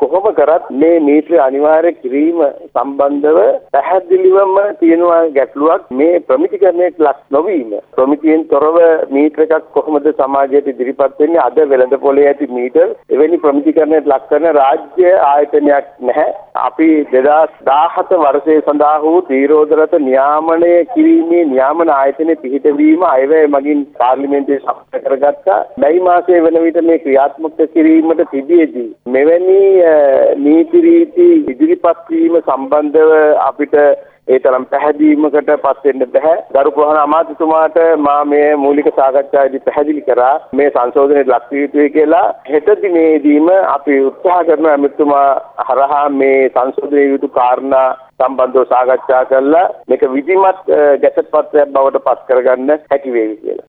කොහොම කරත් මේ මීටර අනිවාර්ය කිරීම සම්බන්ධව පැහැදිලිවම තියෙනවා ගැටලුවක් මේ ප්‍රමිතිකරණයට ලක් නොවීම. ප්‍රමිතියෙන් තොරව මීටර එකක් කොහොමද සමාජයට ඉදිරිපත් වෙන්නේ? අද වෙළඳ පොලේ ඇති මීටර එවැනි ප්‍රමිතිකරණයට ලක් කරන රාජ්‍ය ආයතනයක් නැහැ. අපි 2017 වර්ෂයේ සඳහා වූ තීරෝදරත නියාමනය කිරීමේ නියාමන ආයතනයේ පිහිටවීම අයවැය මගින් පාර්ලිමේන්තුවේ සම්පූර්ණ කරගත්තා. මැයි මාසයේ වන විට මේ ක්‍රියාත්මක කිරීමට තිබියදී මෙවැනි නීති රීති ඉදිරිපත් වීම සම්බන්ධව අපිට ඒ තරම් පැහැදීමකට පත් වෙන්න බෑ. ගරු ප්‍රහාණ අමාත්‍යතුමාට මා මේ මූලික සාකච්ඡාවේදී පැහැදිලි කරා මේ සංශෝධනයේ ලක් විය යුතුයි කියලා. හෙට දිනේදීම අපි උත්සාහ කරන ඇමතුමා හරහා මේ සංශෝධනයේ යුතු කාරණා සම්බන්ධව සාකච්ඡා කරලා මේක විධිමත් ගැසට් පත්‍රයක් බවට පත් කරගන්න හැකි වේවි කියලා.